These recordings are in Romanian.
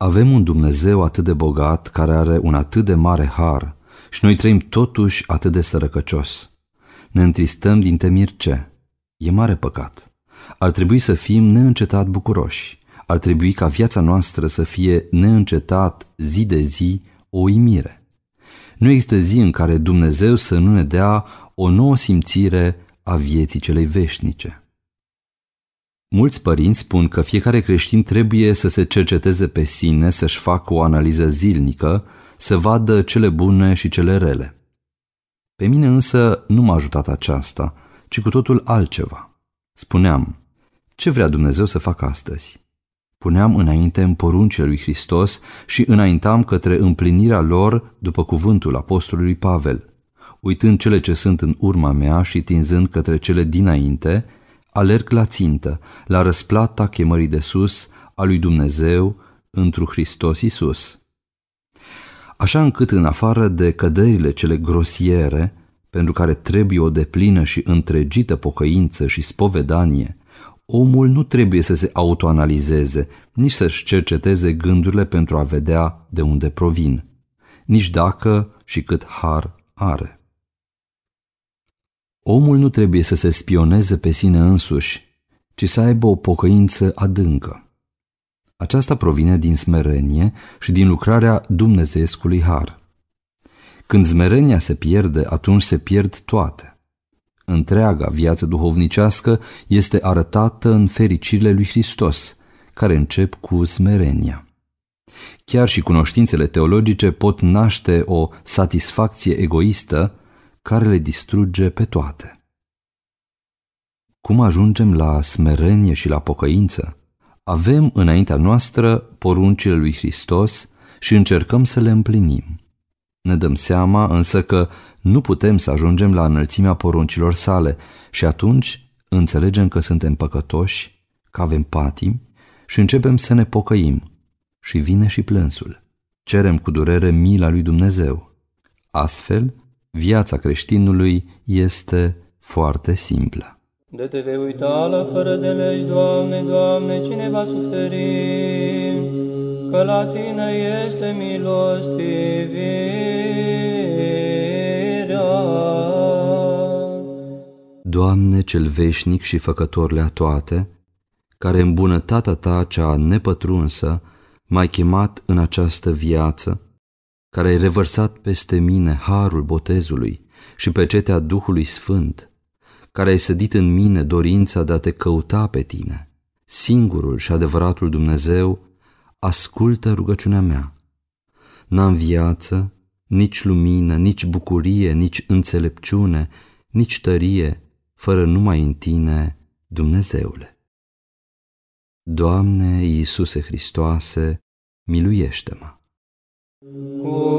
Avem un Dumnezeu atât de bogat care are un atât de mare har și noi trăim totuși atât de sărăcăcios. Ne întristăm din temir ce? E mare păcat. Ar trebui să fim neîncetat bucuroși. Ar trebui ca viața noastră să fie neîncetat zi de zi o uimire. Nu există zi în care Dumnezeu să nu ne dea o nouă simțire a vieții celei veșnice. Mulți părinți spun că fiecare creștin trebuie să se cerceteze pe sine, să-și facă o analiză zilnică, să vadă cele bune și cele rele. Pe mine însă nu m-a ajutat aceasta, ci cu totul altceva. Spuneam, ce vrea Dumnezeu să facă astăzi? Puneam înainte în poruncile lui Hristos și înaintam către împlinirea lor după cuvântul apostolului Pavel. Uitând cele ce sunt în urma mea și tinzând către cele dinainte, alerg la țintă, la răsplata chemării de sus a lui Dumnezeu întru Hristos Isus. Așa încât în afară de căderile cele grosiere, pentru care trebuie o deplină și întregită pocăință și spovedanie, omul nu trebuie să se autoanalizeze, nici să-și cerceteze gândurile pentru a vedea de unde provin, nici dacă și cât har are. Omul nu trebuie să se spioneze pe sine însuși, ci să aibă o pocăință adâncă. Aceasta provine din smerenie și din lucrarea Dumnezeescului har. Când smerenia se pierde, atunci se pierd toate. Întreaga viață duhovnicească este arătată în fericirile lui Hristos, care încep cu smerenia. Chiar și cunoștințele teologice pot naște o satisfacție egoistă care le distruge pe toate. Cum ajungem la smerenie și la pocăință? Avem înaintea noastră poruncile lui Hristos și încercăm să le împlinim. Ne dăm seama însă că nu putem să ajungem la înălțimea poruncilor sale și atunci înțelegem că suntem păcătoși, că avem patimi și începem să ne pocăim și vine și plânsul. Cerem cu durere mila lui Dumnezeu. Astfel, viața creștinului este foarte simplă. De te vei uita la fără de legi, Doamne, Doamne, cine va suferi? Că la Tine este milostivirea. Doamne, cel veșnic și făcător le toate, care în bunătatea Ta cea nepătrunsă m-ai chemat în această viață, care ai revărsat peste mine harul botezului și pecetea Duhului Sfânt, care ai sădit în mine dorința de a te căuta pe tine, singurul și adevăratul Dumnezeu, ascultă rugăciunea mea. N-am viață, nici lumină, nici bucurie, nici înțelepciune, nici tărie, fără numai în tine, Dumnezeule. Doamne Iisuse Hristoase, miluiește-mă! Cu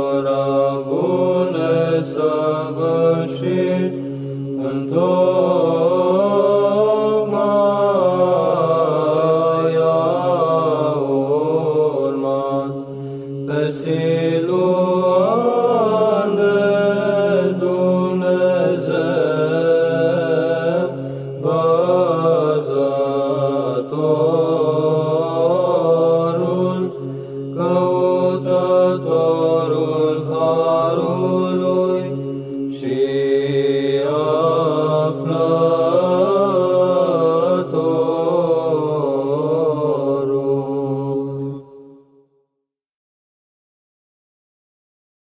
Gaudata